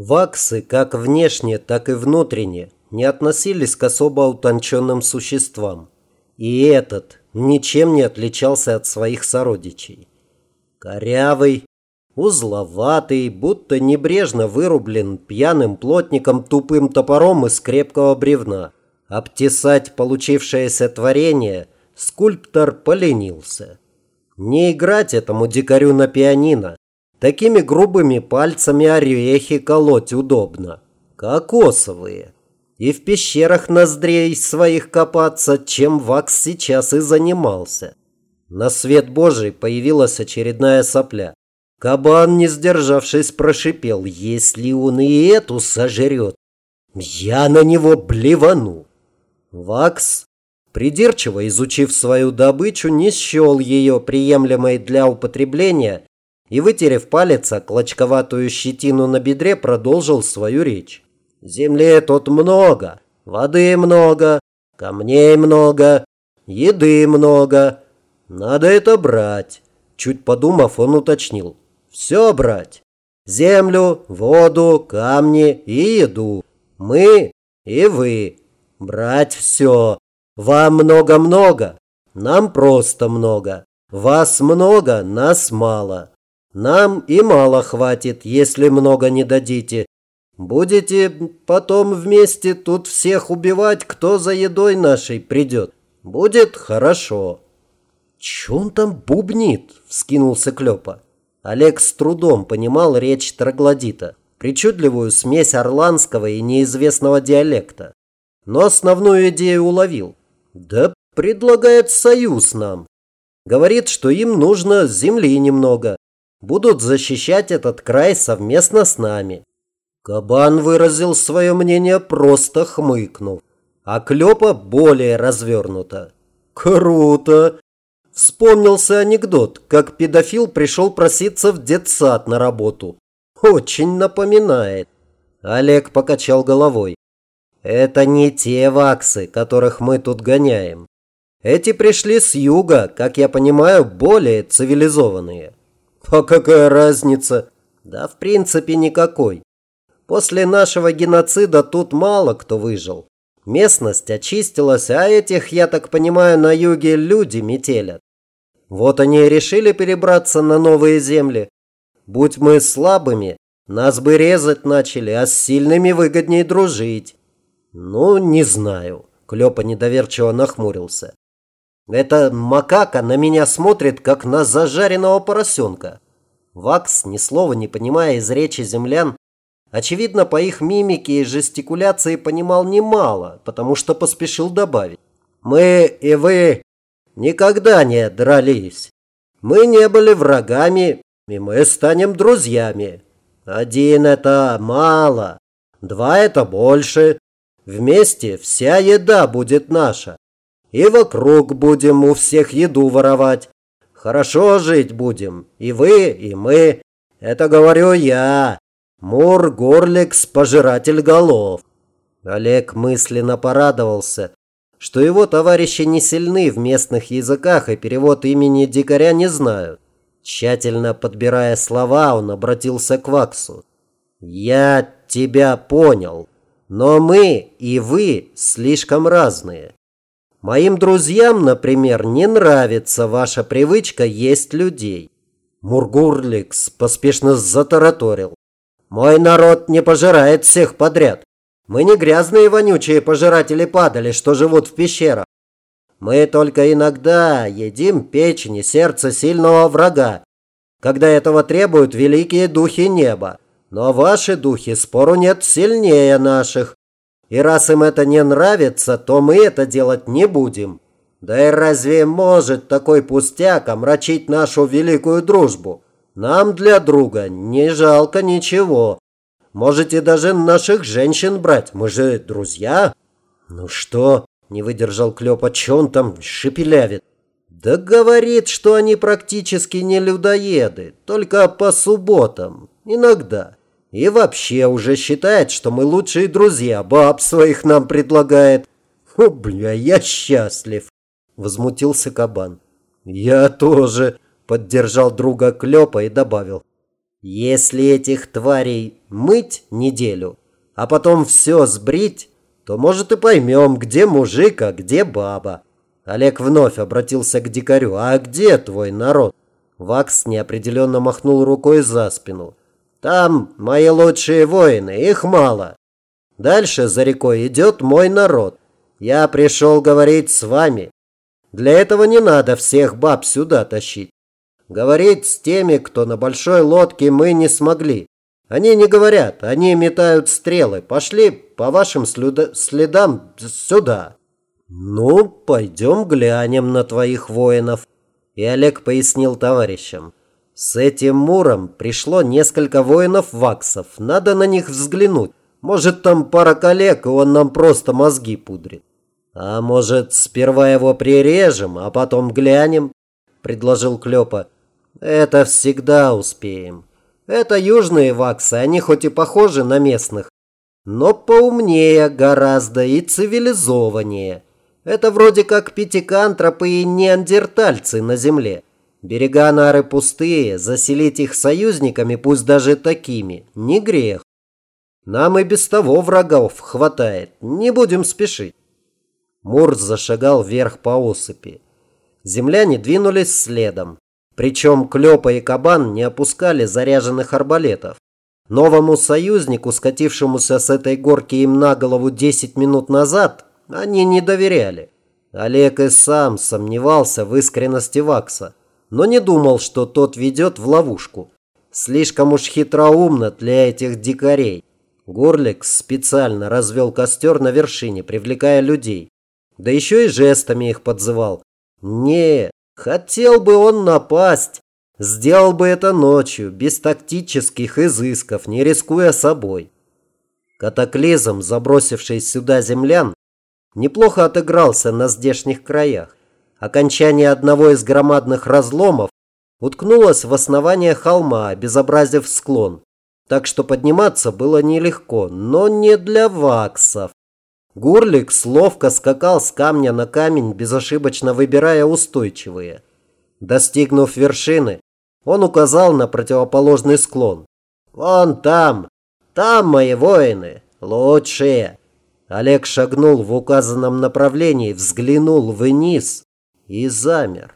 Ваксы, как внешне, так и внутренне, не относились к особо утонченным существам. И этот ничем не отличался от своих сородичей. Корявый, узловатый, будто небрежно вырублен пьяным плотником тупым топором из крепкого бревна. Обтесать получившееся творение скульптор поленился. Не играть этому дикарю на пианино. Такими грубыми пальцами орехи колоть удобно. Кокосовые. И в пещерах ноздрей своих копаться, чем Вакс сейчас и занимался. На свет Божий появилась очередная сопля. Кабан, не сдержавшись, прошипел, если он и эту сожрет, я на него блевану. Вакс, придирчиво изучив свою добычу, не счел ее приемлемой для употребления и, вытерев палец о клочковатую щетину на бедре, продолжил свою речь. «Земли тут много, воды много, камней много, еды много. Надо это брать». Чуть подумав, он уточнил. «Все брать. Землю, воду, камни и еду. Мы и вы. Брать все. Вам много-много, нам просто много. Вас много, нас мало. Нам и мало хватит, если много не дадите. Будете потом вместе тут всех убивать, кто за едой нашей придет. Будет хорошо». «Че он там бубнит?» – вскинулся Клёпа. Олег с трудом понимал речь троглодита, причудливую смесь орландского и неизвестного диалекта. Но основную идею уловил. «Да предлагает союз нам. Говорит, что им нужно земли немного будут защищать этот край совместно с нами. Кабан выразил свое мнение, просто хмыкнув, а Клёпа более развернуто. Круто! Вспомнился анекдот, как педофил пришел проситься в детсад на работу. Очень напоминает. Олег покачал головой. Это не те ваксы, которых мы тут гоняем. Эти пришли с юга, как я понимаю, более цивилизованные. А какая разница? Да в принципе никакой. После нашего геноцида тут мало кто выжил. Местность очистилась, а этих, я так понимаю, на юге люди метелят. Вот они и решили перебраться на новые земли. Будь мы слабыми, нас бы резать начали, а с сильными выгоднее дружить. Ну, не знаю. Клёпа недоверчиво нахмурился. Эта макака на меня смотрит, как на зажаренного поросенка. Вакс, ни слова не понимая из речи землян, очевидно, по их мимике и жестикуляции понимал немало, потому что поспешил добавить. «Мы и вы никогда не дрались. Мы не были врагами, и мы станем друзьями. Один – это мало, два – это больше. Вместе вся еда будет наша. И вокруг будем у всех еду воровать. Хорошо жить будем. И вы, и мы. Это говорю я. Мур Горликс, пожиратель голов. Олег мысленно порадовался, что его товарищи не сильны в местных языках и перевод имени дикаря не знают. Тщательно подбирая слова, он обратился к Ваксу. «Я тебя понял, но мы и вы слишком разные. Моим друзьям, например, не нравится ваша привычка есть людей. Мургурликс поспешно затараторил. Мой народ не пожирает всех подряд. Мы не грязные вонючие пожиратели падали, что живут в пещерах. Мы только иногда едим печень и сердце сильного врага, когда этого требуют великие духи неба. Но ваши духи, спору нет, сильнее наших. И раз им это не нравится, то мы это делать не будем. Да и разве может такой пустяк омрачить нашу великую дружбу? Нам для друга не жалко ничего. Можете даже наших женщин брать, мы же друзья. Ну что, не выдержал Клёпа, что он там шепелявит? Да говорит, что они практически не людоеды, только по субботам, иногда. И вообще уже считает, что мы лучшие друзья, баб своих нам предлагает. О, бля, я счастлив, возмутился кабан. Я тоже, поддержал друга Клёпа и добавил. Если этих тварей мыть неделю, а потом все сбрить, то, может, и поймем, где мужик, а где баба. Олег вновь обратился к дикарю. «А где твой народ?» Вакс неопределенно махнул рукой за спину. «Там мои лучшие воины, их мало. Дальше за рекой идет мой народ. Я пришел говорить с вами. Для этого не надо всех баб сюда тащить. Говорить с теми, кто на большой лодке, мы не смогли. Они не говорят, они метают стрелы. Пошли по вашим следам сюда. Ну, пойдем глянем на твоих воинов. И Олег пояснил товарищам. С этим Муром пришло несколько воинов-ваксов. Надо на них взглянуть. Может, там пара коллег, и он нам просто мозги пудрит. А может, сперва его прирежем, а потом глянем? Предложил Клёпа. Это всегда успеем. Это южные ваксы, они хоть и похожи на местных, но поумнее гораздо и цивилизованнее. Это вроде как пятикантропы и неандертальцы на земле. Берега Нары пустые, заселить их союзниками, пусть даже такими, не грех. Нам и без того врагов хватает, не будем спешить. Мур зашагал вверх по осыпи. Земляне двинулись следом. Причем Клёпа и Кабан не опускали заряженных арбалетов. Новому союзнику, скатившемуся с этой горки им на голову 10 минут назад, они не доверяли. Олег и сам сомневался в искренности Вакса, но не думал, что тот ведет в ловушку. Слишком уж хитроумно для этих дикарей. Горлик специально развел костер на вершине, привлекая людей. Да еще и жестами их подзывал. Не, Хотел бы он напасть, сделал бы это ночью, без тактических изысков, не рискуя собой. Катаклизм, забросивший сюда землян, неплохо отыгрался на здешних краях. Окончание одного из громадных разломов уткнулось в основание холма, обезобразив склон. Так что подниматься было нелегко, но не для ваксов. Гурликс ловко скакал с камня на камень, безошибочно выбирая устойчивые. Достигнув вершины, он указал на противоположный склон. «Вон там! Там мои воины! Лучшие!» Олег шагнул в указанном направлении, взглянул вниз и замер.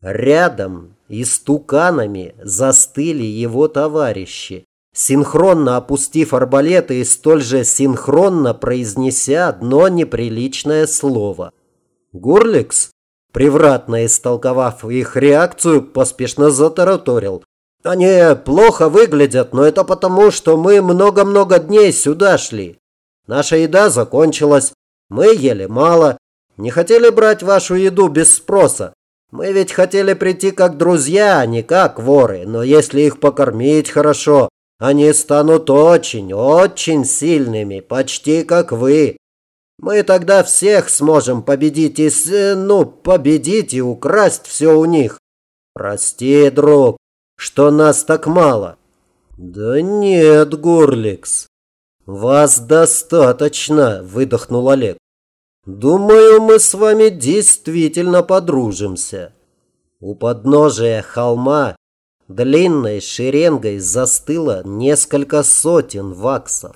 Рядом истуканами застыли его товарищи синхронно опустив арбалеты и столь же синхронно произнеся одно неприличное слово. Гурликс, превратно истолковав их реакцию, поспешно затараторил. «Они плохо выглядят, но это потому, что мы много-много дней сюда шли. Наша еда закончилась, мы ели мало, не хотели брать вашу еду без спроса. Мы ведь хотели прийти как друзья, а не как воры, но если их покормить хорошо, они станут очень, очень сильными, почти как вы. Мы тогда всех сможем победить и, ну, победить и украсть все у них. Прости, друг, что нас так мало. Да нет, Горликс, вас достаточно, выдохнул Олег. Думаю, мы с вами действительно подружимся. У подножия холма Длинной шеренгой застыло несколько сотен ваксов.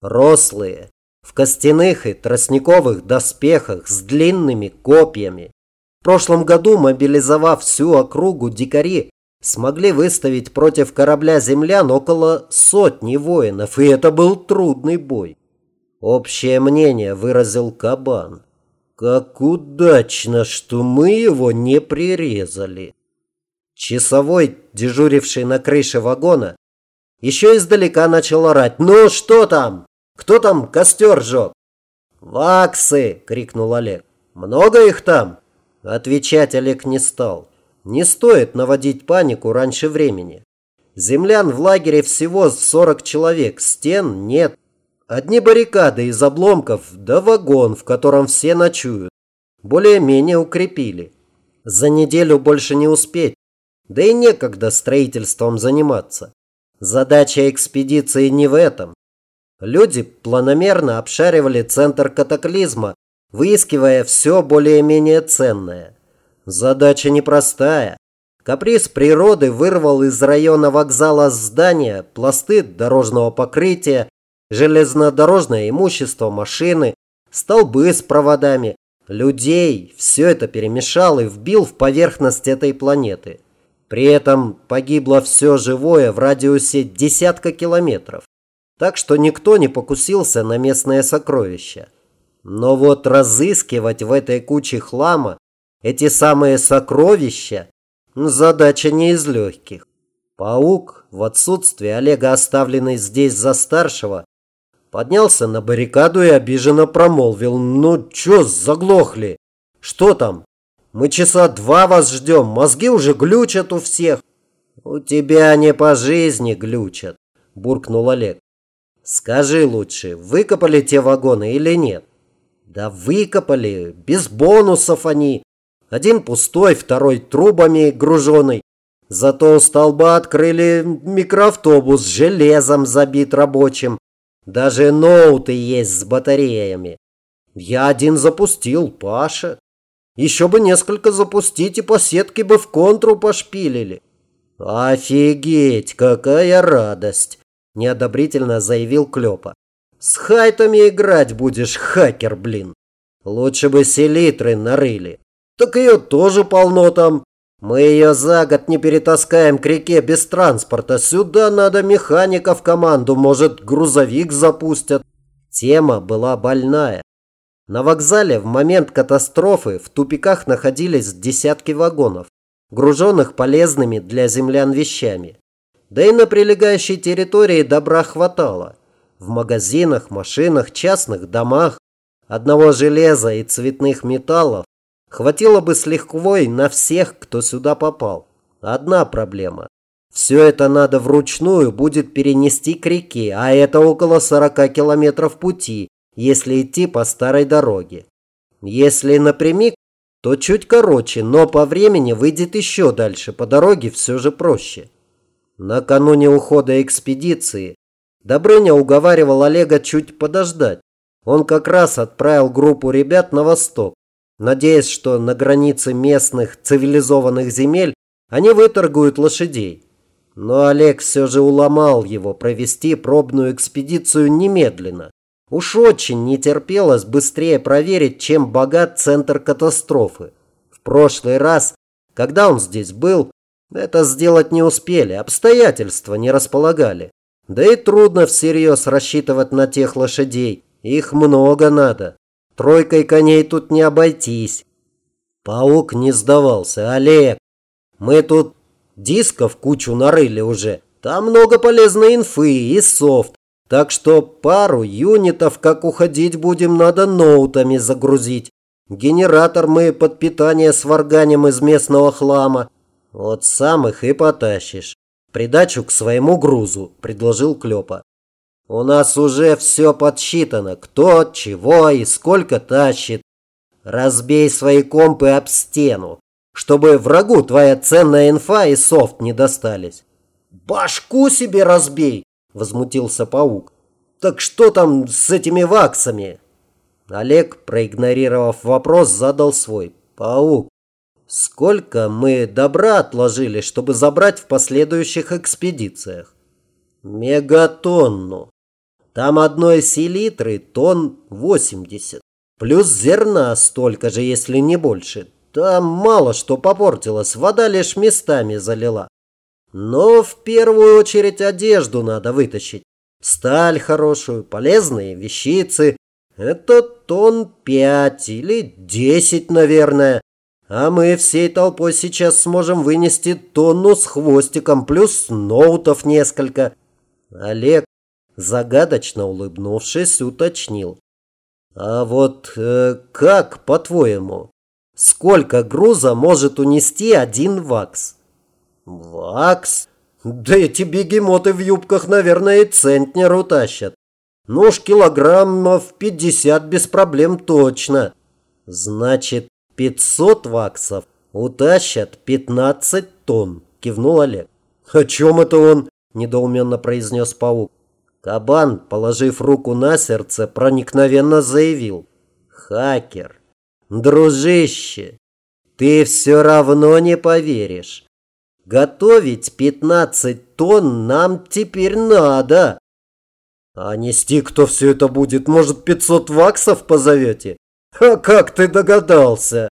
Рослые, в костяных и тростниковых доспехах с длинными копьями. В прошлом году, мобилизовав всю округу, дикари смогли выставить против корабля землян около сотни воинов, и это был трудный бой. Общее мнение выразил Кабан. Как удачно, что мы его не прирезали. Часовой, дежуривший на крыше вагона, еще издалека начал орать. «Ну что там? Кто там костер жег?» «Ваксы!» – крикнул Олег. «Много их там?» Отвечать Олег не стал. Не стоит наводить панику раньше времени. Землян в лагере всего 40 человек, стен нет. Одни баррикады из обломков, да вагон, в котором все ночуют. Более-менее укрепили. За неделю больше не успеть. Да и некогда строительством заниматься. Задача экспедиции не в этом. Люди планомерно обшаривали центр катаклизма, выискивая все более-менее ценное. Задача непростая. Каприз природы вырвал из района вокзала здания, пласты дорожного покрытия, железнодорожное имущество, машины, столбы с проводами, людей. Все это перемешал и вбил в поверхность этой планеты. При этом погибло все живое в радиусе десятка километров. Так что никто не покусился на местное сокровища. Но вот разыскивать в этой куче хлама эти самые сокровища – задача не из легких. Паук, в отсутствие Олега, оставленный здесь за старшего, поднялся на баррикаду и обиженно промолвил. «Ну чё, заглохли? Что там? Мы часа два вас ждем, мозги уже глючат у всех». «У тебя не по жизни глючат», – буркнул Олег. «Скажи лучше, выкопали те вагоны или нет?» «Да выкопали, без бонусов они. Один пустой, второй трубами груженный. Зато у столба открыли микроавтобус железом забит рабочим. Даже ноуты есть с батареями. Я один запустил, Паша. Еще бы несколько запустить, и по сетке бы в контру пошпилили. Офигеть, какая радость! Неодобрительно заявил Клёпа. С хайтами играть будешь, хакер, блин. Лучше бы селитры нарыли. Так ее тоже полно там. Мы ее за год не перетаскаем к реке без транспорта. Сюда надо механика в команду, может, грузовик запустят. Тема была больная. На вокзале в момент катастрофы в тупиках находились десятки вагонов, груженных полезными для землян вещами. Да и на прилегающей территории добра хватало. В магазинах, машинах, частных домах одного железа и цветных металлов Хватило бы с лихвой на всех, кто сюда попал. Одна проблема. Все это надо вручную будет перенести к реке, а это около 40 километров пути, если идти по старой дороге. Если напрямик, то чуть короче, но по времени выйдет еще дальше, по дороге все же проще. Накануне ухода экспедиции Добрыня уговаривал Олега чуть подождать. Он как раз отправил группу ребят на восток, надеясь, что на границе местных цивилизованных земель они выторгуют лошадей. Но Олег все же уломал его провести пробную экспедицию немедленно. Уж очень не терпелось быстрее проверить, чем богат центр катастрофы. В прошлый раз, когда он здесь был, это сделать не успели, обстоятельства не располагали. Да и трудно всерьез рассчитывать на тех лошадей, их много надо. Тройкой коней тут не обойтись. Паук не сдавался. Олег, мы тут дисков кучу нарыли уже. Там много полезной инфы и софт. Так что пару юнитов, как уходить будем, надо ноутами загрузить. Генератор мы под питание сварганим из местного хлама. Вот сам их и потащишь. Придачу к своему грузу, предложил Клёпа. У нас уже все подсчитано, кто, чего и сколько тащит. Разбей свои компы об стену, чтобы врагу твоя ценная инфа и софт не достались. Башку себе разбей, возмутился паук. Так что там с этими ваксами? Олег, проигнорировав вопрос, задал свой. Паук, сколько мы добра отложили, чтобы забрать в последующих экспедициях? Мегатонну. Там одной селитры тонн 80. Плюс зерна столько же, если не больше. Там мало что попортилось, вода лишь местами залила. Но в первую очередь одежду надо вытащить. Сталь хорошую, полезные вещицы. Это тонн пять или десять, наверное. А мы всей толпой сейчас сможем вынести тонну с хвостиком, плюс ноутов несколько. Олег Загадочно улыбнувшись, уточнил. «А вот э, как, по-твоему, сколько груза может унести один вакс?» «Вакс? Да эти бегемоты в юбках, наверное, и центнер утащат. Ну уж килограммов пятьдесят без проблем точно. Значит, пятьсот ваксов утащат пятнадцать тонн», кивнул Олег. «О чем это он?» – недоуменно произнес паук. Кабан, положив руку на сердце, проникновенно заявил. «Хакер, дружище, ты все равно не поверишь. Готовить 15 тонн нам теперь надо. А нести кто все это будет? Может, 500 ваксов позовете? А как ты догадался?